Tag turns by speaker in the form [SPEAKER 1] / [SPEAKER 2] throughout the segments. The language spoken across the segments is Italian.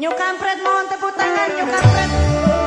[SPEAKER 1] Nyuk kampret mohon tepuk tangan nyuk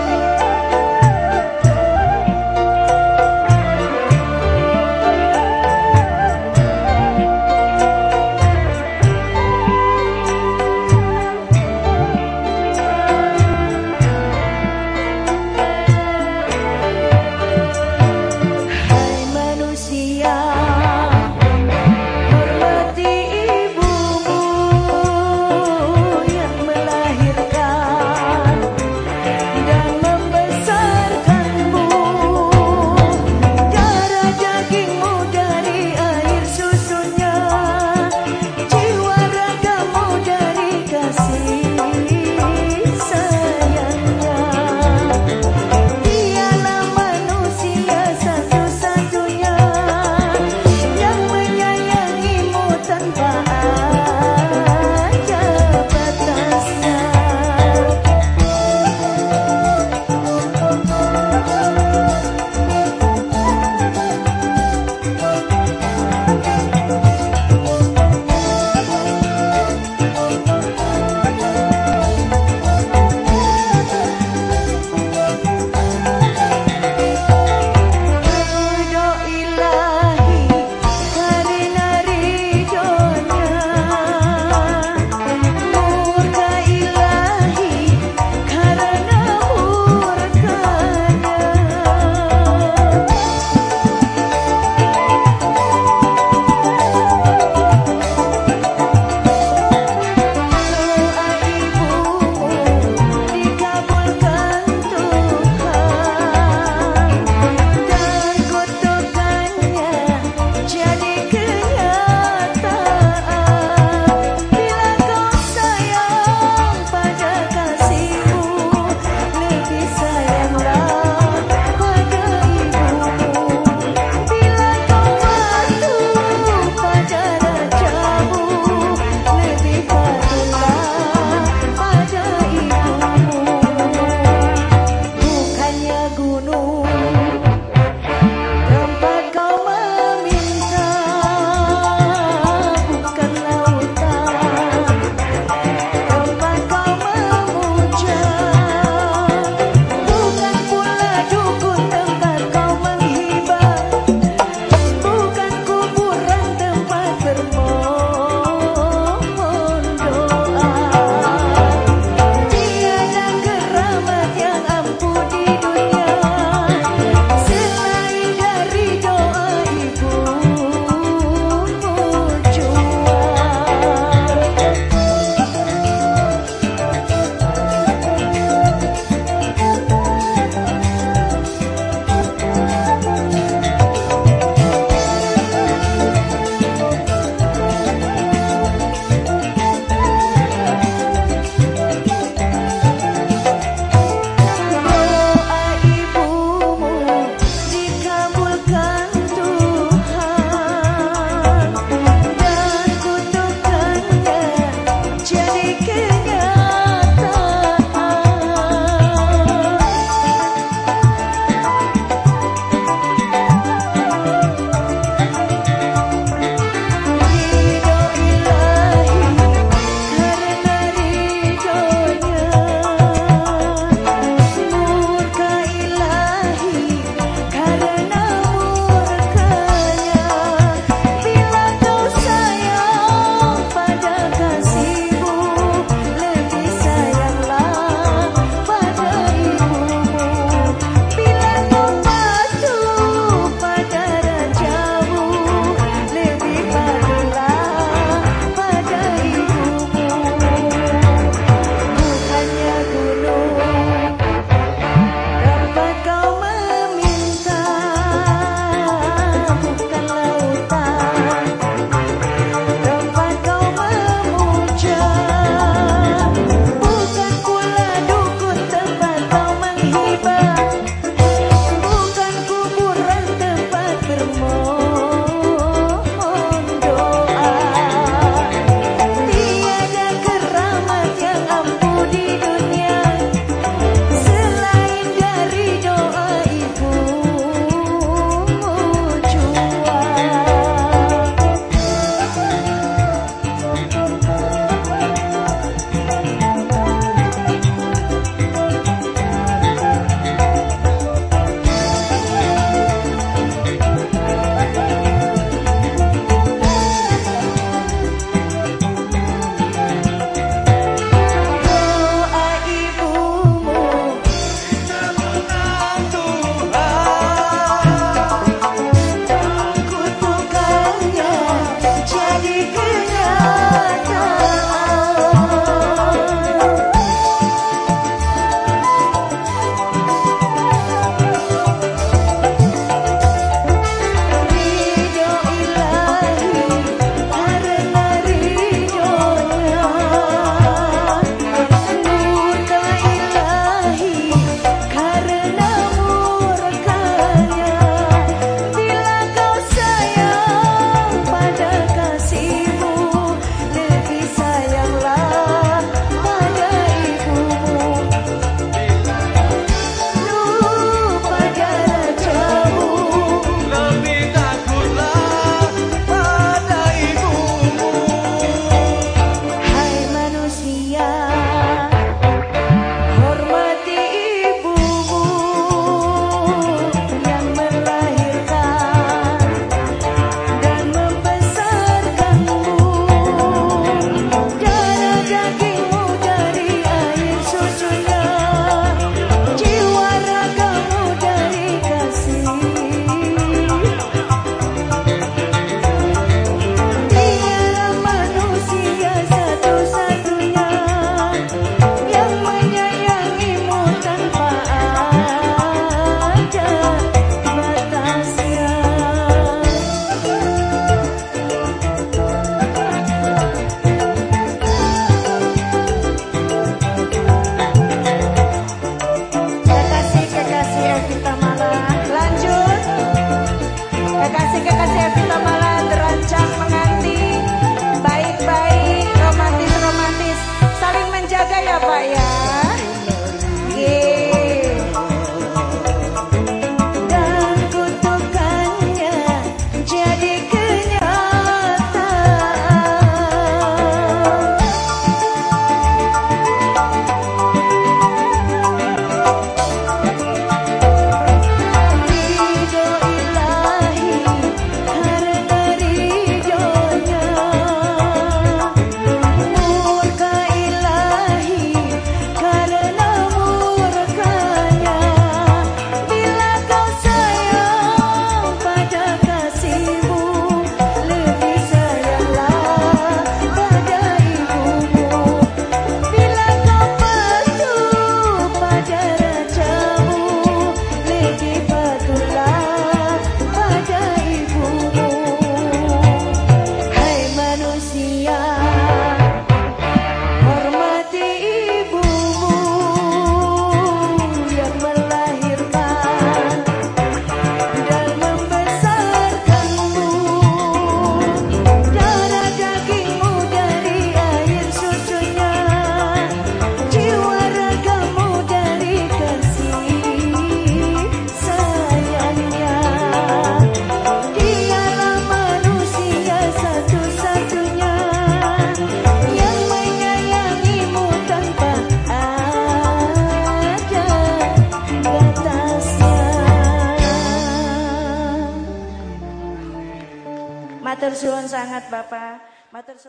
[SPEAKER 1] sangat Bapak. Matur.